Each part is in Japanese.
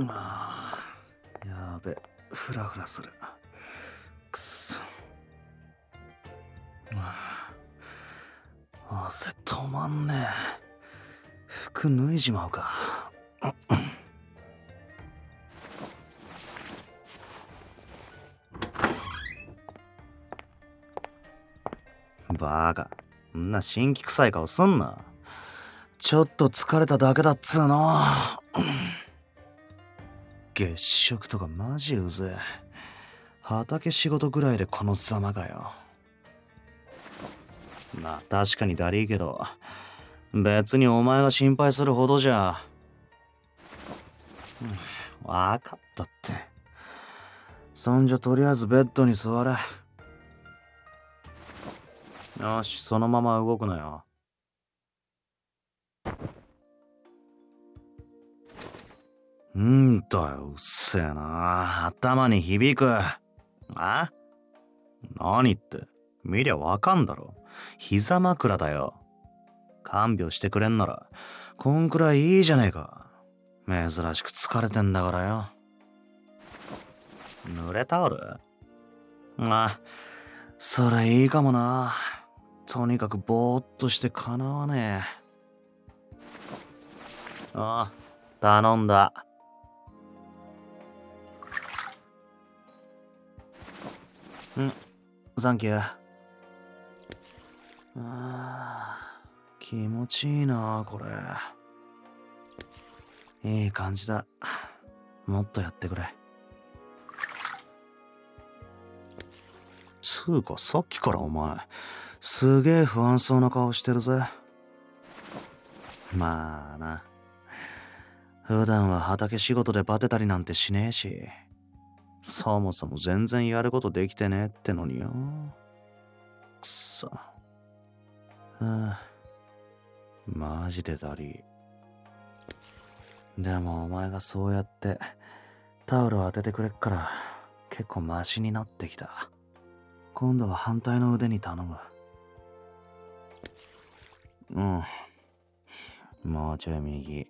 まあやべ。フラフラする。くそ。汗止まんねえ。服脱いじまうか。バカ。んな新規臭い顔すんな。ちょっと疲れただけだっつうの。月食とかマジうぜ畑仕事ぐらいでこのざまかよ。まあ確かにだりいけど別にお前が心配するほどじゃ、わかったって。そんじゃとりあえずベッドに座れ。よしそのまま動くなよ。んだよ、うっせえな。頭に響く。あ？何って？見りゃわかんだろ。膝枕だよ。看病してくれんなら、こんくらいいいじゃねえか。珍しく疲れてんだからよ。濡れタオル？あ、それいいかもな。とにかくぼーっとしてかなわねえ。ああ、頼んだ。ん、サンキュー。ああ、気持ちいいな、これ。いい感じだ。もっとやってくれ。つうか、さっきからお前、すげえ不安そうな顔してるぜ。まあな。普段は畑仕事でバテたりなんてしねえし。そもそも全然やることできてねえってのによ。くそ。はあ、マジでだりでもお前がそうやってタオルを当ててくれっから結構マシになってきた。今度は反対の腕に頼む。うん。もうちょい右。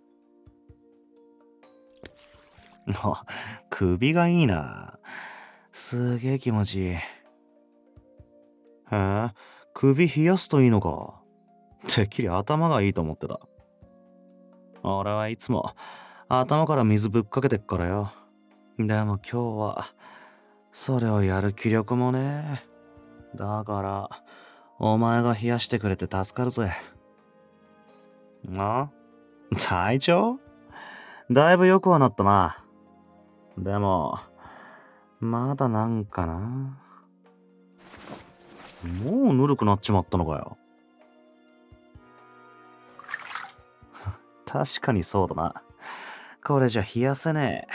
あ、首がいいな。すげえ気持ちいい。へえ、首冷やすといいのか。てっきり頭がいいと思ってた。俺はいつも頭から水ぶっかけてっからよ。でも今日は、それをやる気力もねだから、お前が冷やしてくれて助かるぜ。あ？体調？だいぶ良くはなったな。でも、まだなんかな。もうぬるくなっちまったのかよ。確かにそうだな。これじゃ冷やせね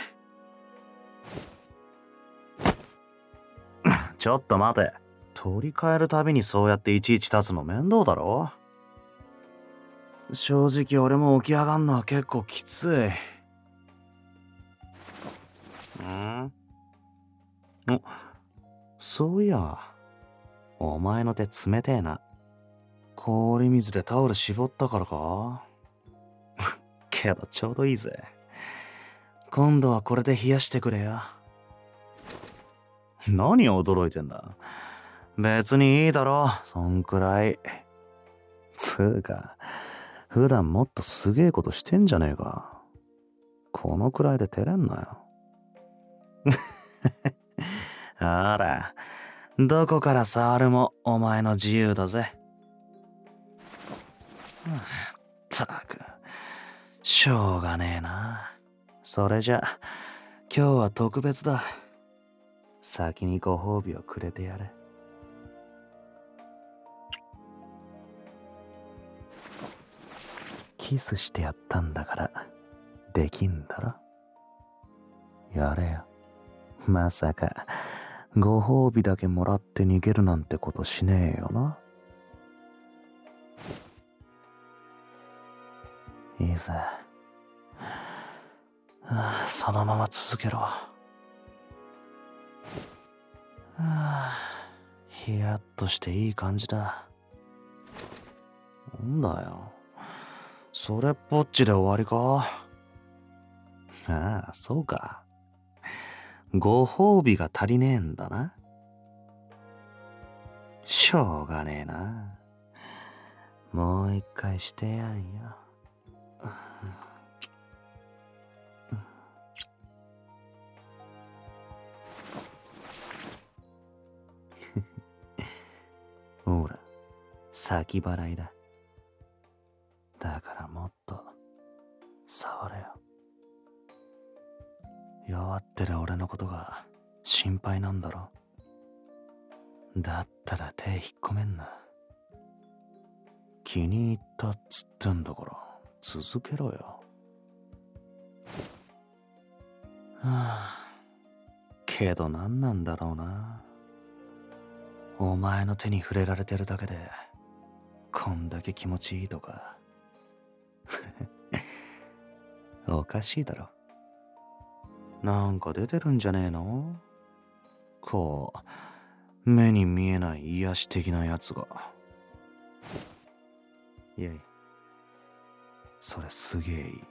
え。ちょっと待て。取り替えるたびにそうやっていちいち立つの面倒だろ正直俺も起き上がんのは結構きつい。んお、そういや、お前の手冷てえな。氷水でタオル絞ったからか？けどちょうどいいぜ。今度はこれで冷やしてくれよ。何驚いてんだ？別にいいだろ、そんくらい。つうか、普段もっとすげえことしてんじゃねえか。このくらいで照れんなよ。ほら、どこから触るもお前の自由だぜ。ったく、しょうがねえな。それじゃ、今日は特別だ。先にご褒美をくれてやれ。キスしてやったんだから、できんだろやれよ。まさか、ご褒美だけもらって逃げるなんてことしねえよな。いいぜ。そのまま続けろ。はあ、ヒヤッとしていい感じだ。なんだよ。それっぽっちで終わりか？ああ、そうか。ご褒美が足りねえんだな。しょうがねえな。もう一回してやんよ。ほら、先払いだ。弱ってる俺のことが心配なんだろ。だったら手引っ込めんな。気に入ったっつってんだから、続けろよ。はあ、けど何なんだろうな。お前の手に触れられてるだけで、こんだけ気持ちいいとか。おかしいだろ。なんか出てるんじゃねえの？こう、目に見えない癒し的なやつが。いやい。それすげえいい。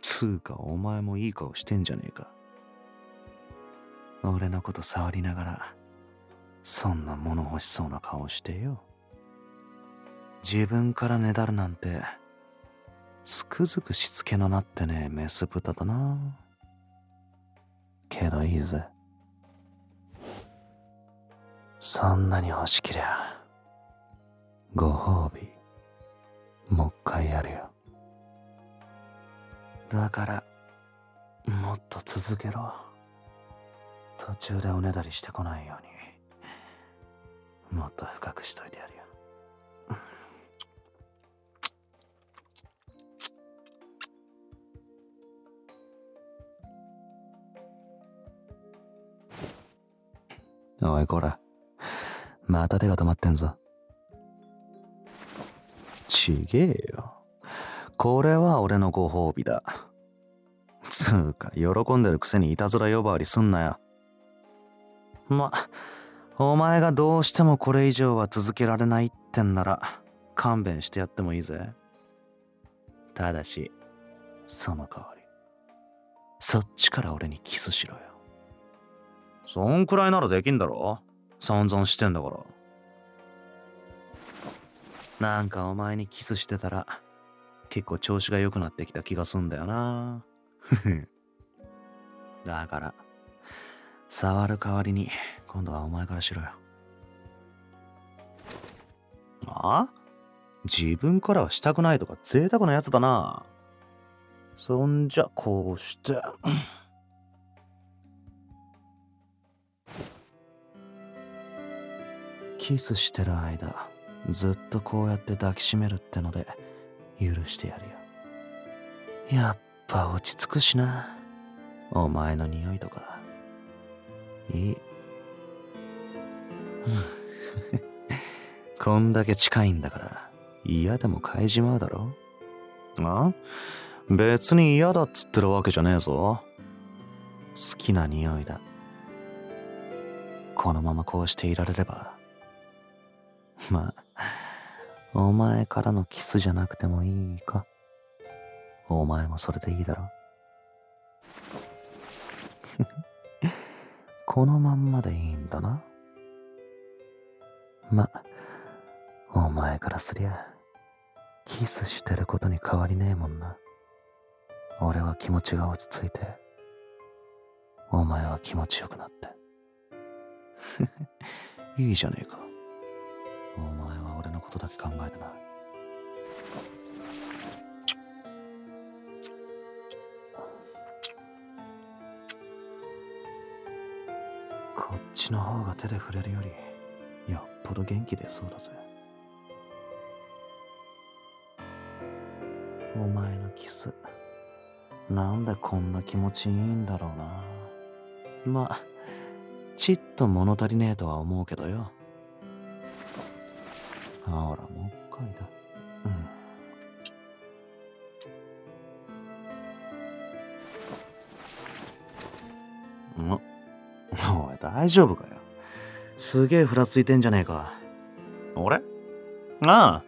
つうかお前もいい顔してんじゃねえか。俺のこと触りながら、そんな物欲しそうな顔してよ。自分からねだるなんて、つくづくしつけのなってねえメス豚だな。けどいいぜ。そんなに欲しけりゃ、ご褒美、もう一回やるよ。だから、もっと続けろ。途中でおねだりしてこないように、もっと深くしといてやるよ。おいこら。また手が止まってんぞ。ちげえよ。これは俺のご褒美だ。つうか、喜んでるくせにいたずら呼ばわりすんなよ。ま、お前がどうしてもこれ以上は続けられないってんなら、勘弁してやってもいいぜ。ただし、その代わり、そっちから俺にキスしろよ。そんくらいならできんだろ？散々してんだから。なんかお前にキスしてたら、結構調子が良くなってきた気がすんだよな。だから、触る代わりに、今度はお前からしろよ。あ？自分からはしたくないとか贅沢なやつだな。そんじゃ、こうして。キスしてる間、ずっとこうやって抱きしめるってので、許してやるよ。やっぱ落ち着くしな。お前の匂いとか。いい。こんだけ近いんだから、嫌でも嗅いじまうだろあ？別に嫌だっつってるわけじゃねえぞ。好きな匂いだ。このままこうしていられれば、まあ、お前からのキスじゃなくてもいいか？お前もそれでいいだろ？このまんまでいいんだな？ま、お前からすりゃ、キスしてることに変わりねえもんな。俺は気持ちが落ち着いて、お前は気持ちよくなって。いいじゃねえか。お前は俺のことだけ考えてない。こっちの方が手で触れるより、よっぽど元気出そうだぜ。お前のキス、なんでこんな気持ちいいんだろうな。まあ、ちっと物足りねえとは思うけどよ。ほら、もう一回だ。うん。お、おい、大丈夫かよ。すげえふらついてんじゃねえか。俺？あ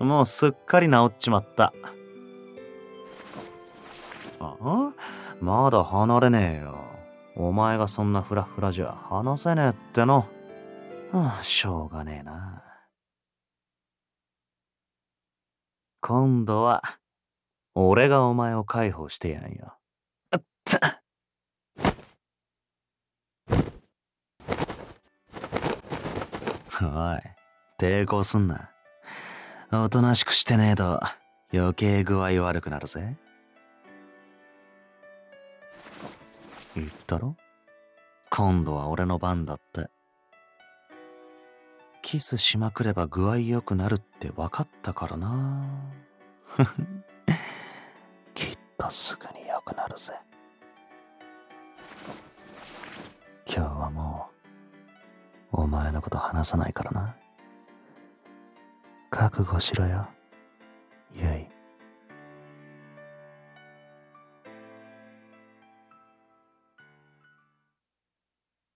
あ、もうすっかり治っちまった。あ？あまだ離れねえよ。お前がそんなフラフラじゃ話せねえっての。はあ、しょうがねえな。今度は、俺がお前を解放してやんよ。あったおい、抵抗すんな。おとなしくしてねえと、余計具合悪くなるぜ。言ったろ？今度は俺の番だって。キスしまくれば具合良くなるって分かったからな。きっとすぐに良くなるぜ。今日はもう、お前のこと話さないからな。覚悟しろよゆい。